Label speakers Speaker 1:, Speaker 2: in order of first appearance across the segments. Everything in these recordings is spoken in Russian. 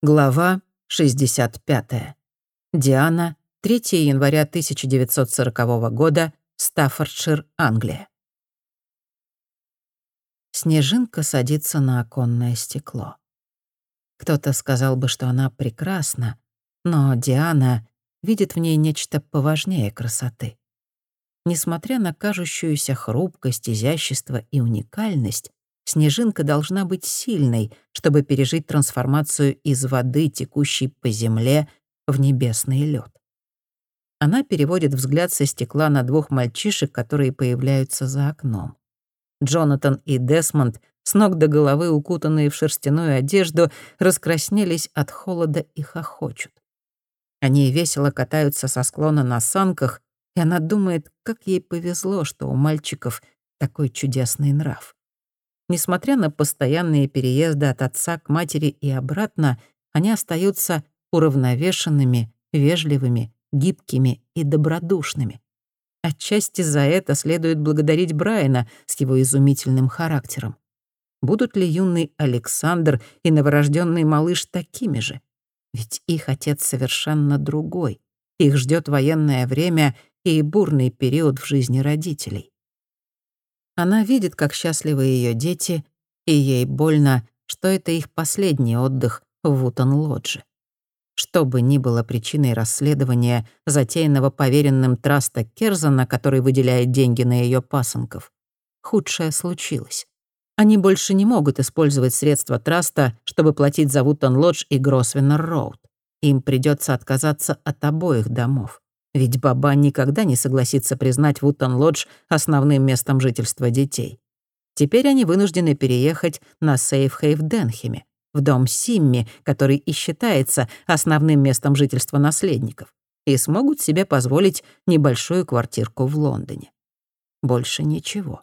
Speaker 1: Глава 65. Диана, 3 января 1940 года, Стаффордшир, Англия. Снежинка садится на оконное стекло. Кто-то сказал бы, что она прекрасна, но Диана видит в ней нечто поважнее красоты. Несмотря на кажущуюся хрупкость, изящество и уникальность, снежинка должна быть сильной, чтобы пережить трансформацию из воды, текущей по земле, в небесный лед. Она переводит взгляд со стекла на двух мальчишек, которые появляются за окном. Джонатан и Десмонд, с ног до головы укутанные в шерстяную одежду, раскраснелись от холода и хохочут. Они весело катаются со склона на санках, и она думает, как ей повезло, что у мальчиков такой чудесный нрав. Несмотря на постоянные переезды от отца к матери и обратно, они остаются уравновешенными, вежливыми, гибкими и добродушными. Отчасти за это следует благодарить Брайана с его изумительным характером. Будут ли юный Александр и новорожденный малыш такими же? Ведь их отец совершенно другой. Их ждет военное время и бурный период в жизни родителей. Она видит, как счастливы ее дети, и ей больно, что это их последний отдых в Вутон-Лодже. Что бы ни было причиной расследования, затеянного поверенным Траста Керзана, который выделяет деньги на ее пасынков, худшее случилось. Они больше не могут использовать средства Траста, чтобы платить за Вутон-Лодж и Гросвеннер-Роуд. Им придется отказаться от обоих домов. Ведь Баба никогда не согласится признать Вуттон-Лодж основным местом жительства детей. Теперь они вынуждены переехать на Сейфхей в Денхеме, в дом Симми, который и считается основным местом жительства наследников, и смогут себе позволить небольшую квартирку в Лондоне. Больше ничего.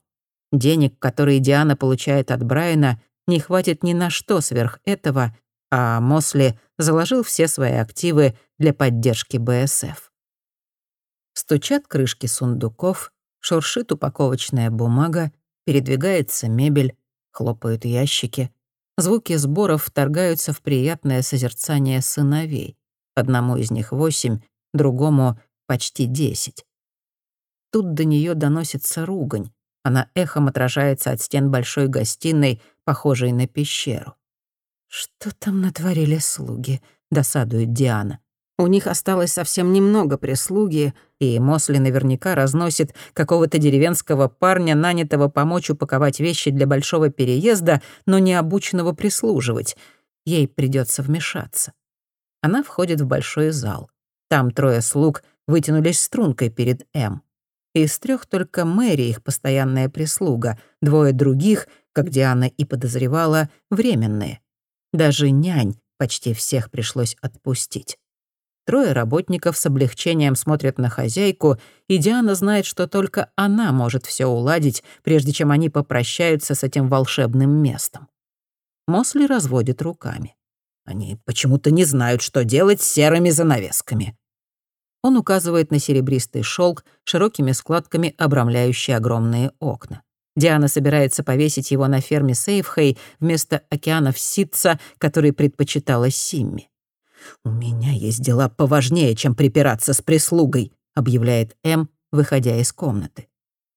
Speaker 1: Денег, которые Диана получает от Брайана, не хватит ни на что сверх этого, а Мосли заложил все свои активы для поддержки БСФ. Стучат крышки сундуков, шуршит упаковочная бумага, передвигается мебель, хлопают ящики. Звуки сборов вторгаются в приятное созерцание сыновей. Одному из них восемь, другому — почти десять. Тут до нее доносится ругань. Она эхом отражается от стен большой гостиной, похожей на пещеру. «Что там натворили слуги?» — досадует Диана. У них осталось совсем немного прислуги, и Мосли наверняка разносит какого-то деревенского парня, нанятого помочь упаковать вещи для большого переезда, но не обученного прислуживать. Ей придется вмешаться. Она входит в большой зал. Там трое слуг вытянулись стрункой перед М. Из трех только Мэри их постоянная прислуга, двое других, как Диана и подозревала, временные. Даже нянь почти всех пришлось отпустить. Трое работников с облегчением смотрят на хозяйку, и Диана знает, что только она может все уладить, прежде чем они попрощаются с этим волшебным местом. Мосли разводит руками. Они почему-то не знают, что делать с серыми занавесками. Он указывает на серебристый шелк, широкими складками обрамляющий огромные окна. Диана собирается повесить его на ферме Сейфхей вместо океанов Ситца, который предпочитала Симми. «У меня есть дела поважнее, чем припираться с прислугой», объявляет М, выходя из комнаты.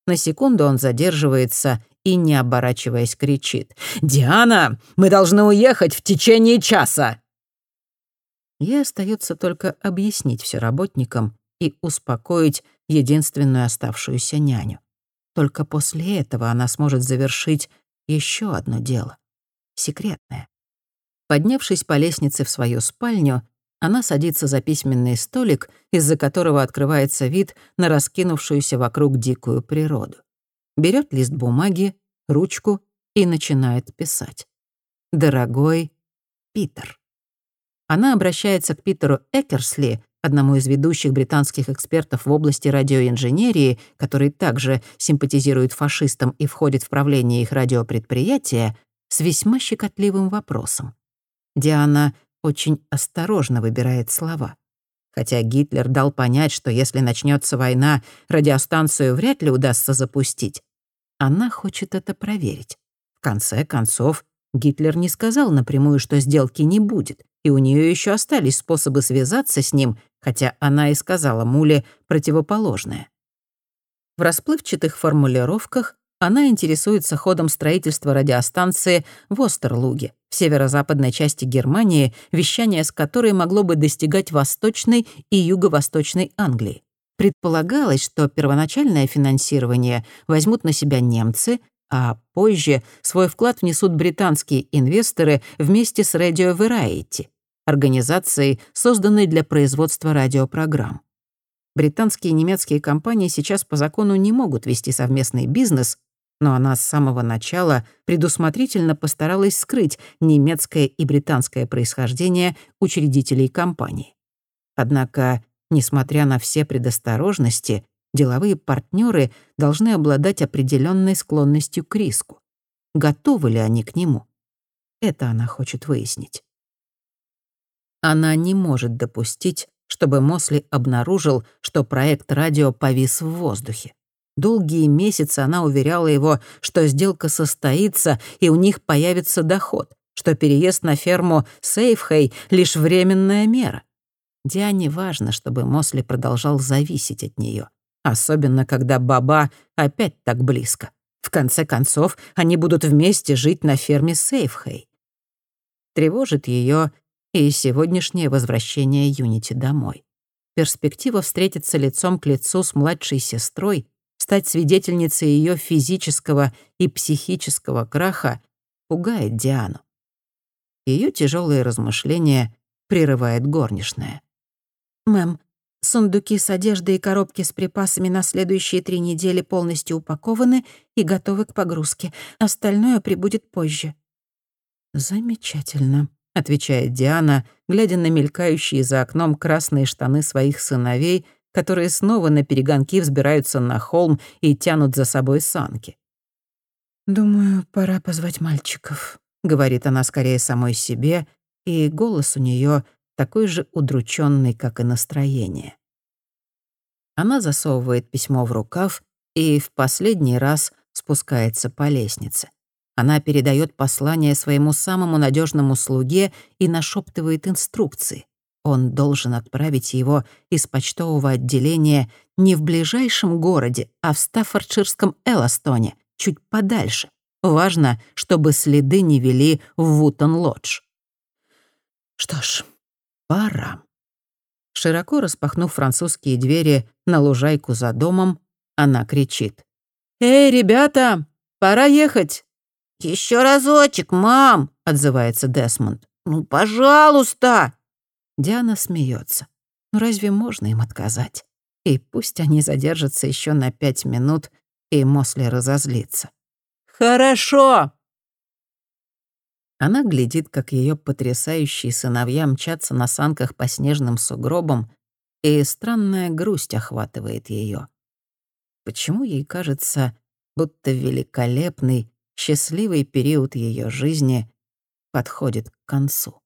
Speaker 1: На секунду он задерживается и, не оборачиваясь, кричит. «Диана, мы должны уехать в течение часа!» Ей остается только объяснить все работникам и успокоить единственную оставшуюся няню. Только после этого она сможет завершить еще одно дело. Секретное. Поднявшись по лестнице в свою спальню, она садится за письменный столик, из-за которого открывается вид на раскинувшуюся вокруг дикую природу. Берет лист бумаги, ручку и начинает писать. «Дорогой Питер». Она обращается к Питеру Экерсли, одному из ведущих британских экспертов в области радиоинженерии, который также симпатизирует фашистам и входит в правление их радиопредприятия, с весьма щекотливым вопросом. Диана очень осторожно выбирает слова. Хотя Гитлер дал понять, что если начнется война, радиостанцию вряд ли удастся запустить. Она хочет это проверить. В конце концов, Гитлер не сказал напрямую, что сделки не будет, и у нее еще остались способы связаться с ним, хотя она и сказала Муле противоположное. В расплывчатых формулировках она интересуется ходом строительства радиостанции в Остерлуге, в северо-западной части Германии, вещание с которой могло бы достигать Восточной и Юго-Восточной Англии. Предполагалось, что первоначальное финансирование возьмут на себя немцы, а позже свой вклад внесут британские инвесторы вместе с Radio Variety, организацией, созданной для производства радиопрограмм. Британские и немецкие компании сейчас по закону не могут вести совместный бизнес, но она с самого начала предусмотрительно постаралась скрыть немецкое и британское происхождение учредителей компании. Однако, несмотря на все предосторожности, деловые партнеры должны обладать определенной склонностью к риску. Готовы ли они к нему? Это она хочет выяснить. Она не может допустить, чтобы Мосли обнаружил, что проект радио повис в воздухе. Долгие месяцы она уверяла его, что сделка состоится и у них появится доход, что переезд на ферму Сейфхей — лишь временная мера. Диане важно, чтобы Мосли продолжал зависеть от нее, особенно когда Баба опять так близко. В конце концов, они будут вместе жить на ферме Сейфхей. Тревожит ее и сегодняшнее возвращение Юнити домой. Перспектива встретиться лицом к лицу с младшей сестрой стать свидетельницей ее физического и психического краха пугает Диану. Ее тяжелые размышления прерывает горничная.
Speaker 2: «Мэм, сундуки с одеждой и коробки с припасами на следующие три недели полностью упакованы и готовы к погрузке. Остальное прибудет позже».
Speaker 1: «Замечательно», — отвечает Диана, глядя на мелькающие за окном красные штаны своих сыновей — которые снова на перегонки взбираются на холм и тянут за собой санки.
Speaker 2: «Думаю, пора позвать мальчиков», —
Speaker 1: говорит она скорее самой себе, и голос у нее такой же удрученный, как и настроение. Она засовывает письмо в рукав и в последний раз спускается по лестнице. Она передает послание своему самому надежному слуге и нашептывает инструкции. Он должен отправить его из почтового отделения не в ближайшем городе, а в Стаффордширском Эластоне, чуть подальше. Важно, чтобы следы не вели в Вутон-Лодж. Что ж, пора. Широко распахнув французские двери на лужайку за домом, она кричит. «Эй, ребята, пора ехать!»
Speaker 3: Еще разочек, мам!» — отзывается Десмонд. «Ну, пожалуйста!»
Speaker 1: Диана смеется. Ну разве можно им отказать? И пусть они задержатся еще на пять минут, и Мосли разозлится. «Хорошо!» Она глядит, как ее потрясающие сыновья мчатся на санках по снежным сугробам, и странная грусть охватывает ее. Почему ей кажется, будто великолепный, счастливый период ее жизни подходит к концу?